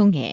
통해